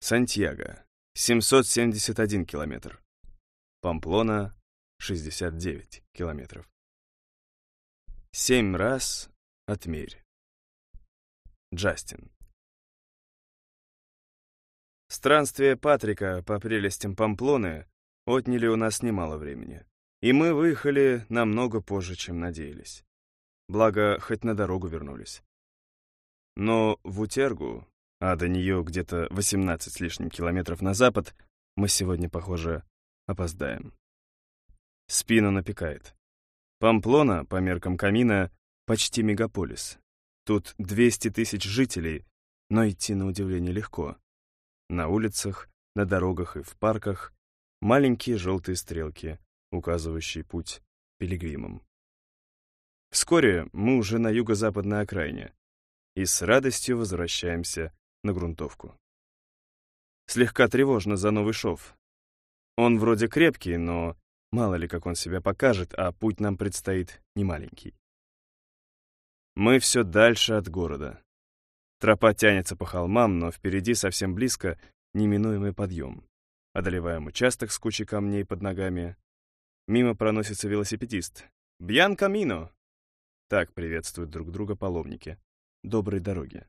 Сантьяго — 771 километр. Памплона — 69 километров. Семь раз отмерь. Джастин. Странствия Патрика по прелестям Памплоны отняли у нас немало времени, и мы выехали намного позже, чем надеялись. Благо, хоть на дорогу вернулись. Но в Утергу, а до нее где-то 18 с лишним километров на запад, мы сегодня, похоже, опоздаем. Спину напекает. Памплона, по меркам камина, почти мегаполис. Тут 200 тысяч жителей, но идти на удивление легко. На улицах, на дорогах и в парках маленькие желтые стрелки, указывающие путь пилигримам. Вскоре мы уже на юго-западной окраине и с радостью возвращаемся на грунтовку. Слегка тревожно за новый шов. Он вроде крепкий, но мало ли как он себя покажет, а путь нам предстоит немаленький. Мы все дальше от города. Тропа тянется по холмам, но впереди совсем близко неминуемый подъем. Одолеваем участок с кучей камней под ногами. Мимо проносится велосипедист. «Бьян камино!» Так приветствуют друг друга паломники. Доброй дороги.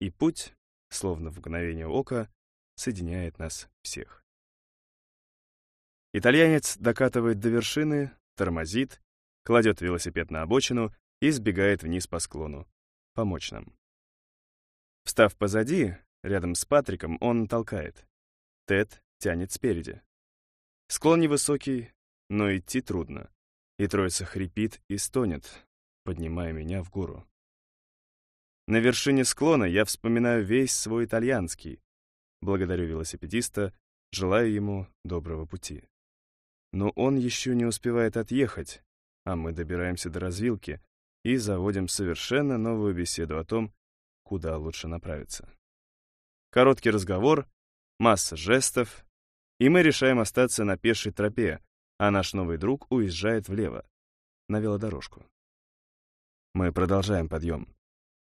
И путь, словно в мгновение ока, соединяет нас всех. Итальянец докатывает до вершины, тормозит, кладет велосипед на обочину и сбегает вниз по склону. Помочь нам. Встав позади, рядом с Патриком, он толкает. Тед тянет спереди. Склон невысокий, но идти трудно. И троица хрипит и стонет, поднимая меня в гору. На вершине склона я вспоминаю весь свой итальянский. Благодарю велосипедиста, желаю ему доброго пути. Но он еще не успевает отъехать, а мы добираемся до развилки и заводим совершенно новую беседу о том, куда лучше направиться. Короткий разговор, масса жестов, и мы решаем остаться на пешей тропе, а наш новый друг уезжает влево, на велодорожку. Мы продолжаем подъем.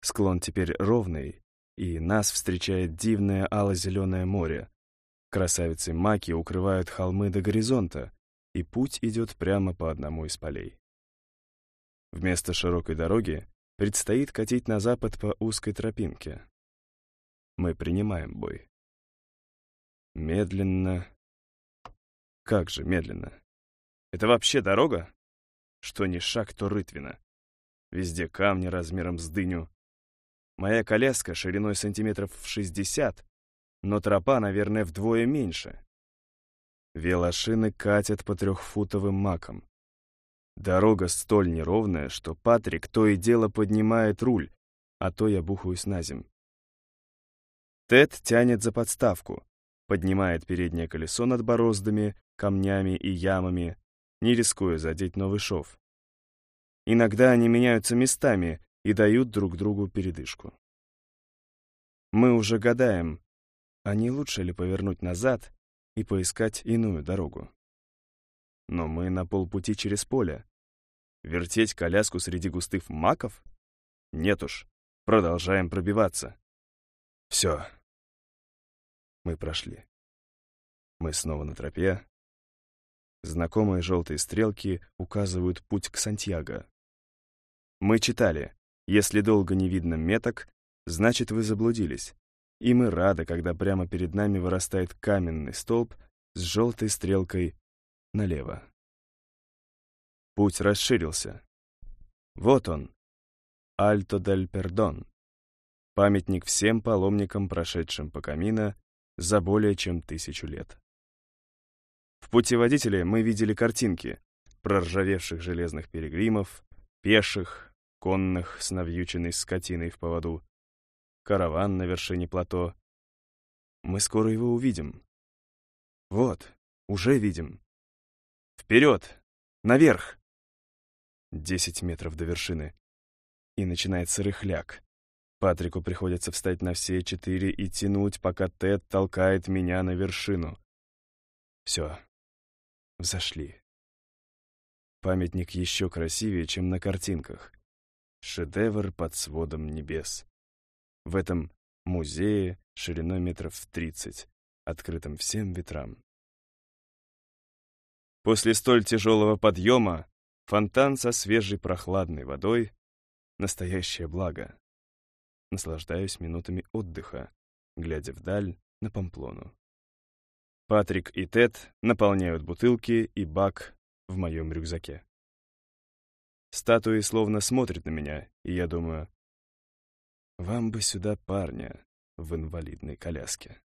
Склон теперь ровный, и нас встречает дивное ало-зеленое море. Красавицы маки укрывают холмы до горизонта, и путь идет прямо по одному из полей. Вместо широкой дороги Предстоит катить на запад по узкой тропинке. Мы принимаем бой. Медленно. Как же медленно? Это вообще дорога? Что ни шаг, то рытвина. Везде камни размером с дыню. Моя коляска шириной сантиметров в 60, но тропа, наверное, вдвое меньше. Велошины катят по трехфутовым макам. Дорога столь неровная, что Патрик то и дело поднимает руль, а то я бухаюсь на земь. Тед тянет за подставку, поднимает переднее колесо над бороздами, камнями и ямами, не рискуя задеть новый шов. Иногда они меняются местами и дают друг другу передышку. Мы уже гадаем, а не лучше ли повернуть назад и поискать иную дорогу. Но мы на полпути через поле, Вертеть коляску среди густых маков? Нет уж, продолжаем пробиваться. Все. Мы прошли. Мы снова на тропе. Знакомые желтые стрелки указывают путь к Сантьяго. Мы читали, если долго не видно меток, значит вы заблудились. И мы рады, когда прямо перед нами вырастает каменный столб с желтой стрелкой налево. Путь расширился. Вот он, Альто дель Пердон, памятник всем паломникам, прошедшим по камина за более чем тысячу лет. В путеводителе мы видели картинки проржавевших железных перегримов, пеших, конных с навьюченной скотиной в поводу, караван на вершине плато. Мы скоро его увидим. Вот, уже видим. Вперед! Наверх! Десять метров до вершины. И начинается рыхляк. Патрику приходится встать на все четыре и тянуть, пока Тед толкает меня на вершину. Все. Взошли. Памятник еще красивее, чем на картинках. Шедевр под сводом небес. В этом музее шириной метров в тридцать, открытым всем ветрам. После столь тяжелого подъема фонтан со свежей прохладной водой — настоящее благо. Наслаждаюсь минутами отдыха, глядя вдаль на Памплону. Патрик и Тед наполняют бутылки и бак в моем рюкзаке. Статуи словно смотрят на меня, и я думаю, вам бы сюда парня в инвалидной коляске.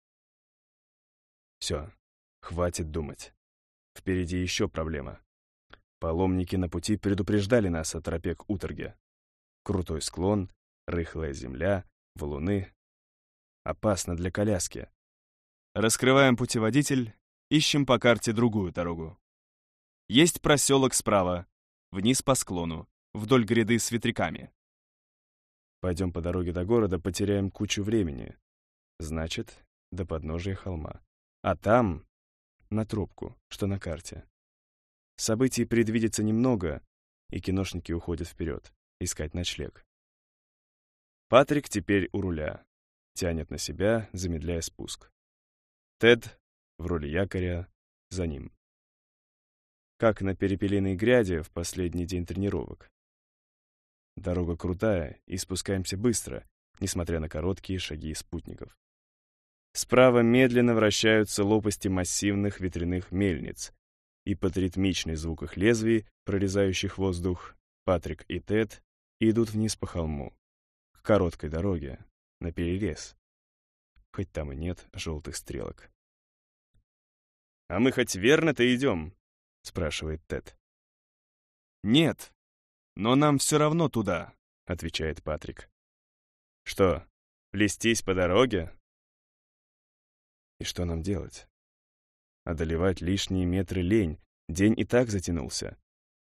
Все, хватит думать. Впереди еще проблема. Паломники на пути предупреждали нас о тропе к Уторге. Крутой склон, рыхлая земля, валуны. Опасно для коляски. Раскрываем путеводитель, ищем по карте другую дорогу. Есть проселок справа, вниз по склону, вдоль гряды с ветряками. Пойдем по дороге до города, потеряем кучу времени. Значит, до подножия холма. А там на трубку, что на карте. Событий предвидится немного, и киношники уходят вперед, искать ночлег. Патрик теперь у руля, тянет на себя, замедляя спуск. Тед в роли якоря за ним. Как на перепелиной гряде в последний день тренировок. Дорога крутая, и спускаемся быстро, несмотря на короткие шаги спутников. Справа медленно вращаются лопасти массивных ветряных мельниц, и под ритмичный звук их лезвий, прорезающих воздух, Патрик и Тед идут вниз по холму, к короткой дороге, на перерез. Хоть там и нет желтых стрелок. «А мы хоть верно-то идем?» — спрашивает Тед. «Нет, но нам все равно туда», — отвечает Патрик. «Что, плестись по дороге?» И что нам делать? Одолевать лишние метры лень, день и так затянулся,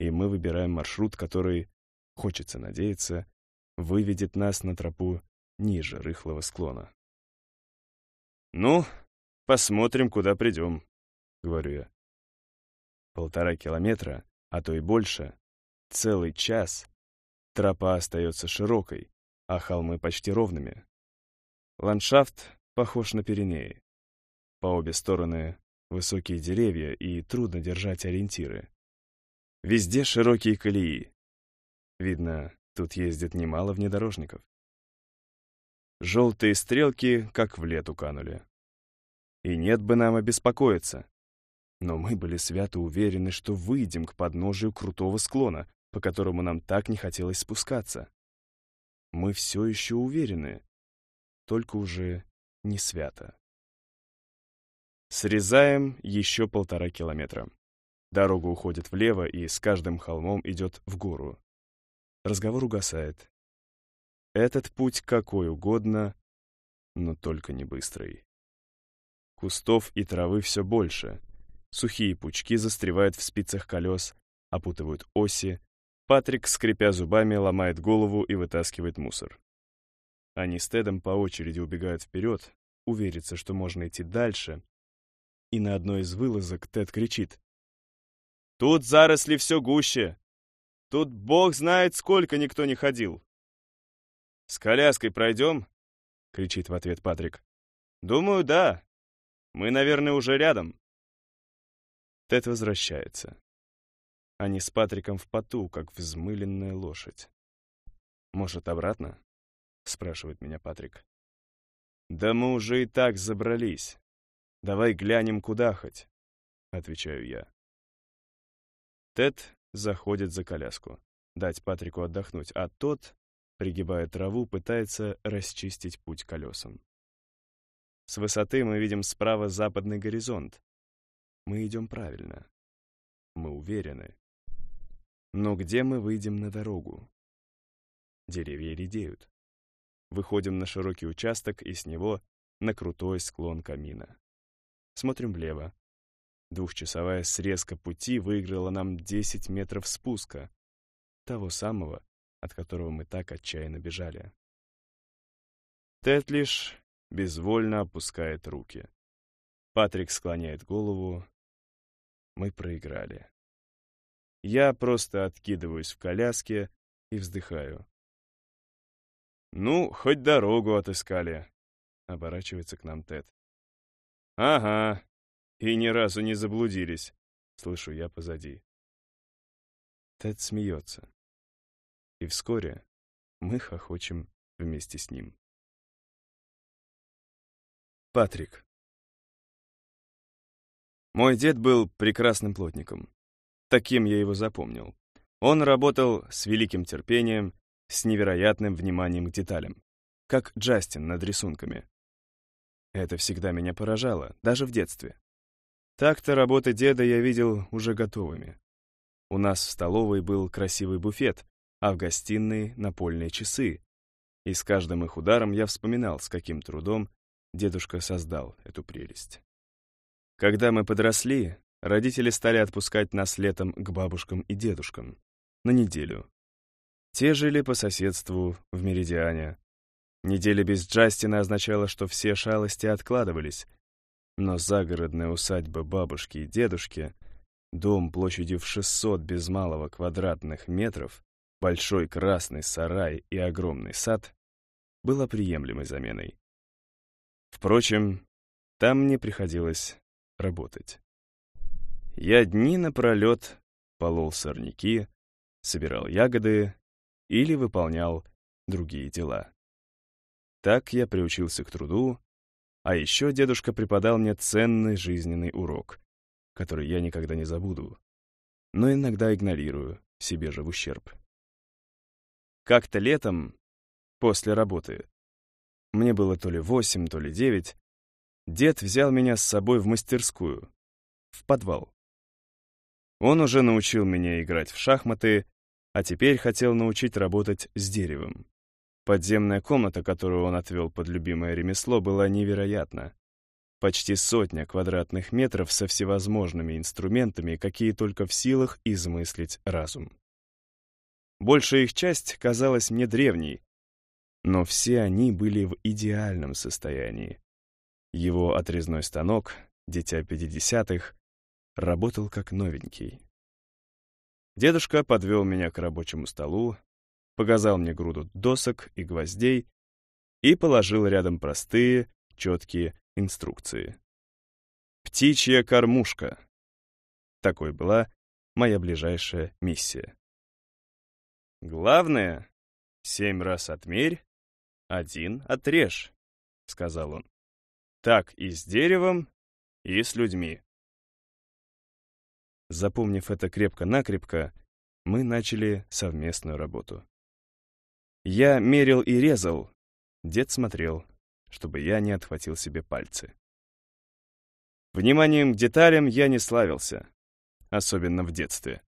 и мы выбираем маршрут, который, хочется надеяться, выведет нас на тропу ниже рыхлого склона. «Ну, посмотрим, куда придем», — говорю я. Полтора километра, а то и больше, целый час, тропа остается широкой, а холмы почти ровными. Ландшафт похож на Пиренеи. По обе стороны высокие деревья, и трудно держать ориентиры. Везде широкие колеи. Видно, тут ездит немало внедорожников. Желтые стрелки как в лету канули. И нет бы нам обеспокоиться. Но мы были свято уверены, что выйдем к подножию крутого склона, по которому нам так не хотелось спускаться. Мы все еще уверены, только уже не свято. Срезаем еще полтора километра. Дорога уходит влево и с каждым холмом идет в гору. Разговор угасает. Этот путь какой угодно, но только не быстрый. Кустов и травы все больше. Сухие пучки застревают в спицах колес, опутывают оси. Патрик, скрипя зубами, ломает голову и вытаскивает мусор. Они с Тедом по очереди убегают вперед, увериться, что можно идти дальше, и на одной из вылазок Тед кричит. «Тут заросли все гуще! Тут бог знает, сколько никто не ходил!» «С коляской пройдем?» — кричит в ответ Патрик. «Думаю, да. Мы, наверное, уже рядом». Тед возвращается. Они с Патриком в поту, как взмыленная лошадь. «Может, обратно?» — спрашивает меня Патрик. «Да мы уже и так забрались. Давай глянем, куда хоть, — отвечаю я. Тед заходит за коляску, дать Патрику отдохнуть, а тот, пригибая траву, пытается расчистить путь колесам. С высоты мы видим справа западный горизонт. Мы идем правильно. Мы уверены. Но где мы выйдем на дорогу? Деревья редеют. Выходим на широкий участок и с него на крутой склон камина. Смотрим влево. Двухчасовая срезка пути выиграла нам 10 метров спуска, того самого, от которого мы так отчаянно бежали. Тед безвольно опускает руки. Патрик склоняет голову. Мы проиграли. Я просто откидываюсь в коляске и вздыхаю. Ну, хоть дорогу отыскали. — оборачивается к нам Тед. «Ага, и ни разу не заблудились», — слышу я позади. Тед смеется. И вскоре мы хохочем вместе с ним. Патрик. Мой дед был прекрасным плотником. Таким я его запомнил. Он работал с великим терпением, с невероятным вниманием к деталям, как Джастин над рисунками. Это всегда меня поражало, даже в детстве. Так-то работы деда я видел уже готовыми. У нас в столовой был красивый буфет, а в гостиной — напольные часы. И с каждым их ударом я вспоминал, с каким трудом дедушка создал эту прелесть. Когда мы подросли, родители стали отпускать нас летом к бабушкам и дедушкам на неделю. Те жили по соседству в Меридиане. Неделя без Джастина означала, что все шалости откладывались, но загородная усадьба бабушки и дедушки, дом площадью в 600 без малого квадратных метров, большой красный сарай и огромный сад, была приемлемой заменой. Впрочем, там мне приходилось работать. Я дни напролет полол сорняки, собирал ягоды или выполнял другие дела. Так я приучился к труду, а еще дедушка преподал мне ценный жизненный урок, который я никогда не забуду, но иногда игнорирую, себе же в ущерб. Как-то летом, после работы, мне было то ли восемь, то ли девять, дед взял меня с собой в мастерскую, в подвал. Он уже научил меня играть в шахматы, а теперь хотел научить работать с деревом. Подземная комната, которую он отвел под любимое ремесло, была невероятна. Почти сотня квадратных метров со всевозможными инструментами, какие только в силах измыслить разум. Большая их часть казалась мне древней, но все они были в идеальном состоянии. Его отрезной станок, дитя 50-х, работал как новенький. Дедушка подвел меня к рабочему столу, показал мне груду досок и гвоздей и положил рядом простые, четкие инструкции. «Птичья кормушка». Такой была моя ближайшая миссия. «Главное — семь раз отмерь, один отрежь», — сказал он. «Так и с деревом, и с людьми». Запомнив это крепко-накрепко, мы начали совместную работу. Я мерил и резал, дед смотрел, чтобы я не отхватил себе пальцы. Вниманием к деталям я не славился, особенно в детстве.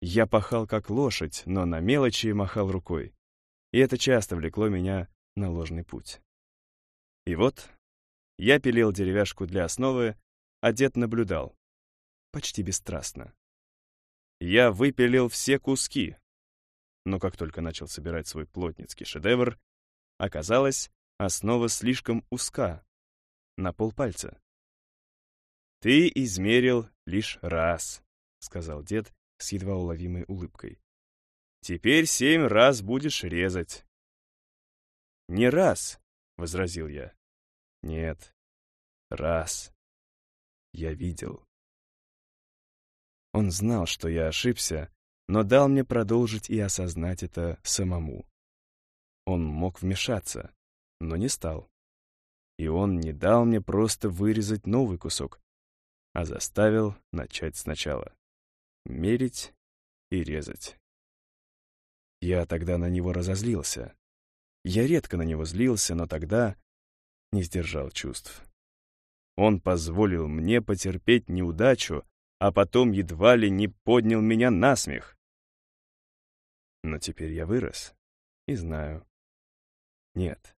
Я пахал как лошадь, но на мелочи махал рукой, и это часто влекло меня на ложный путь. И вот я пилил деревяшку для основы, а дед наблюдал, почти бесстрастно. Я выпилил все куски, но как только начал собирать свой плотницкий шедевр, оказалось, основа слишком узка, на полпальца. «Ты измерил лишь раз», — сказал дед с едва уловимой улыбкой. «Теперь семь раз будешь резать». «Не раз», — возразил я. «Нет, раз. Я видел». Он знал, что я ошибся, но дал мне продолжить и осознать это самому. Он мог вмешаться, но не стал. И он не дал мне просто вырезать новый кусок, а заставил начать сначала. Мерить и резать. Я тогда на него разозлился. Я редко на него злился, но тогда не сдержал чувств. Он позволил мне потерпеть неудачу, а потом едва ли не поднял меня на смех. Но теперь я вырос и знаю. Нет,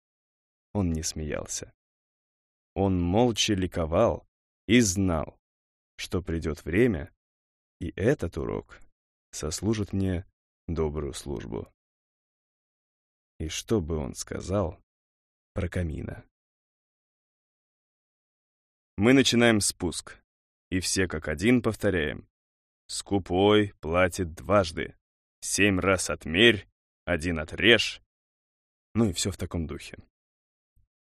он не смеялся. Он молча ликовал и знал, что придет время, и этот урок сослужит мне добрую службу. И что бы он сказал про камина? Мы начинаем спуск. И все как один повторяем. Скупой платит дважды. Семь раз отмерь, один отрежь. Ну и все в таком духе.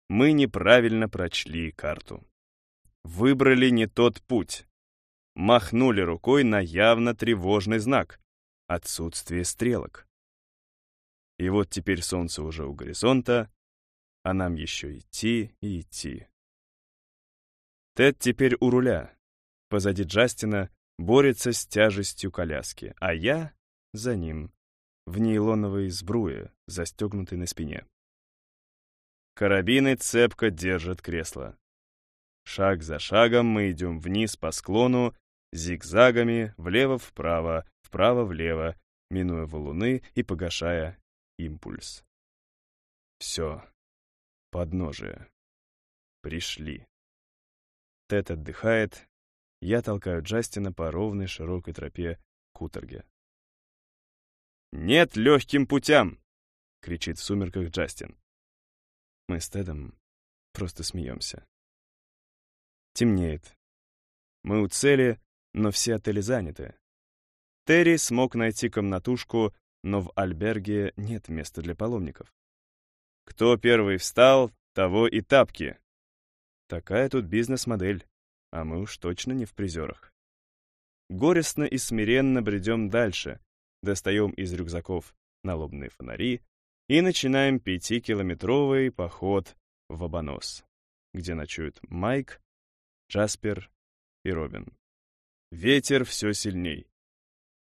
Мы неправильно прочли карту. Выбрали не тот путь. Махнули рукой на явно тревожный знак — отсутствие стрелок. И вот теперь солнце уже у горизонта, а нам еще идти и идти. Тед теперь у руля. Позади Джастина борется с тяжестью коляски, а я за ним, в нейлоновой сбруе, застегнутой на спине. Карабины цепко держат кресло. Шаг за шагом мы идем вниз по склону, зигзагами, влево-вправо, вправо-влево, минуя валуны и погашая импульс. Все. Подножие. Пришли. Тед отдыхает. Я толкаю Джастина по ровной широкой тропе к Уторге. «Нет легким путям!» — кричит в сумерках Джастин. Мы с Тедом просто смеемся. Темнеет. Мы у цели, но все отели заняты. Терри смог найти комнатушку, но в альберге нет места для паломников. Кто первый встал, того и тапки. Такая тут бизнес-модель, а мы уж точно не в призерах. Горестно и смиренно бредем дальше, достаем из рюкзаков налобные фонари и начинаем пятикилометровый поход в Абанос, где ночуют Майк, Джаспер и Робин. Ветер все сильней.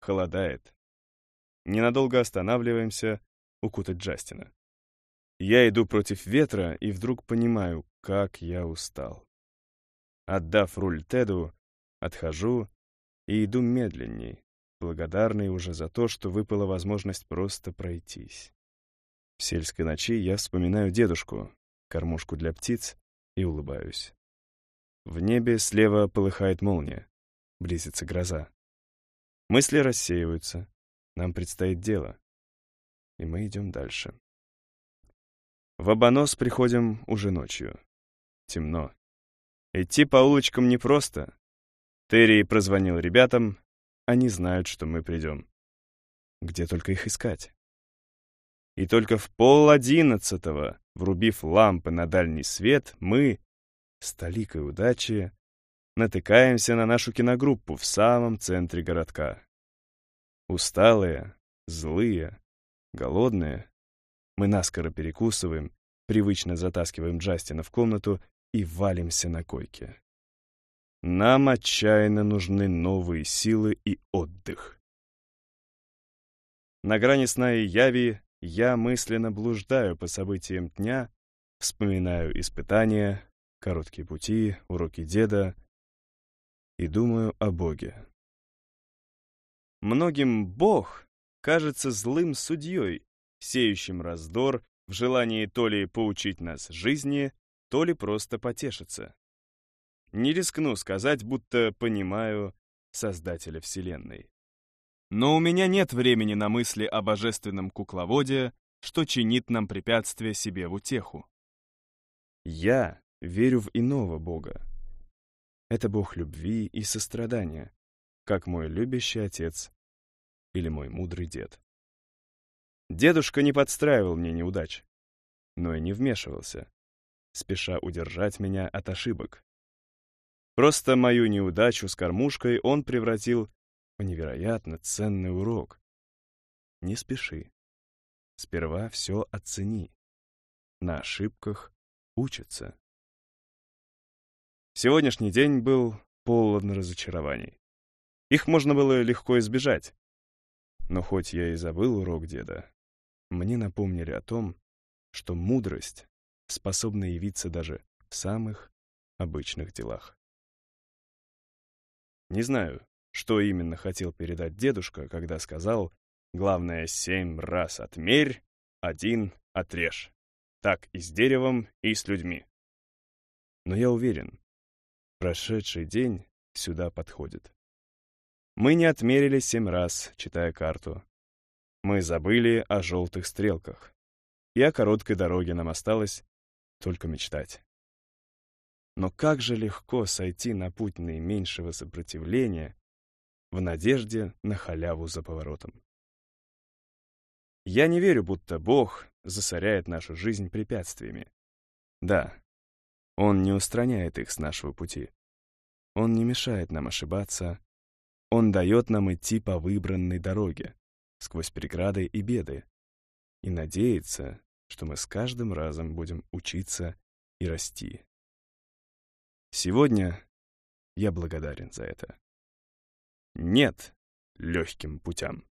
Холодает. Ненадолго останавливаемся укутать Джастина. Я иду против ветра и вдруг понимаю, как я устал. Отдав руль Теду, отхожу и иду медленней, благодарный уже за то, что выпала возможность просто пройтись. В сельской ночи я вспоминаю дедушку, кормушку для птиц, и улыбаюсь. В небе слева полыхает молния, близится гроза. Мысли рассеиваются, нам предстоит дело, и мы идем дальше. В Абанос приходим уже ночью. Темно. Идти по улочкам непросто. Терри прозвонил ребятам, они знают, что мы придем. Где только их искать? И только в пол одиннадцатого, врубив лампы на дальний свет, мы, с толикой удачи, натыкаемся на нашу киногруппу в самом центре городка. Усталые, злые, голодные, мы наскоро перекусываем, привычно затаскиваем Джастина в комнату и валимся на койке. Нам отчаянно нужны новые силы и отдых. На грани сна и яви я мысленно блуждаю по событиям дня, вспоминаю испытания, короткие пути, уроки деда и думаю о Боге. Многим Бог кажется злым судьей, сеющим раздор в желании то ли поучить нас жизни, то ли просто потешиться. Не рискну сказать, будто понимаю Создателя Вселенной. Но у меня нет времени на мысли о божественном кукловоде, что чинит нам препятствие себе в утеху. Я верю в иного Бога. Это Бог любви и сострадания, как мой любящий отец или мой мудрый дед. Дедушка не подстраивал мне неудач, но и не вмешивался, спеша удержать меня от ошибок. Просто мою неудачу с кормушкой он превратил в невероятно ценный урок. Не спеши. Сперва все оцени. На ошибках учатся. Сегодняшний день был полон разочарований. Их можно было легко избежать. Но хоть я и забыл урок деда, мне напомнили о том, что мудрость способна явиться даже в самых обычных делах. Не знаю, что именно хотел передать дедушка, когда сказал «Главное, семь раз отмерь, один отрежь». Так и с деревом, и с людьми. Но я уверен, прошедший день сюда подходит. Мы не отмерили семь раз, читая карту, мы забыли о желтых стрелках. И о короткой дороге нам осталось только мечтать. Но как же легко сойти на путь наименьшего сопротивления в надежде на халяву за поворотом. Я не верю, будто Бог засоряет нашу жизнь препятствиями. Да, Он не устраняет их с нашего пути. Он не мешает нам ошибаться. Он дает нам идти по выбранной дороге, сквозь преграды и беды, и надеется, что мы с каждым разом будем учиться и расти. Сегодня я благодарен за это. Нет легким путям.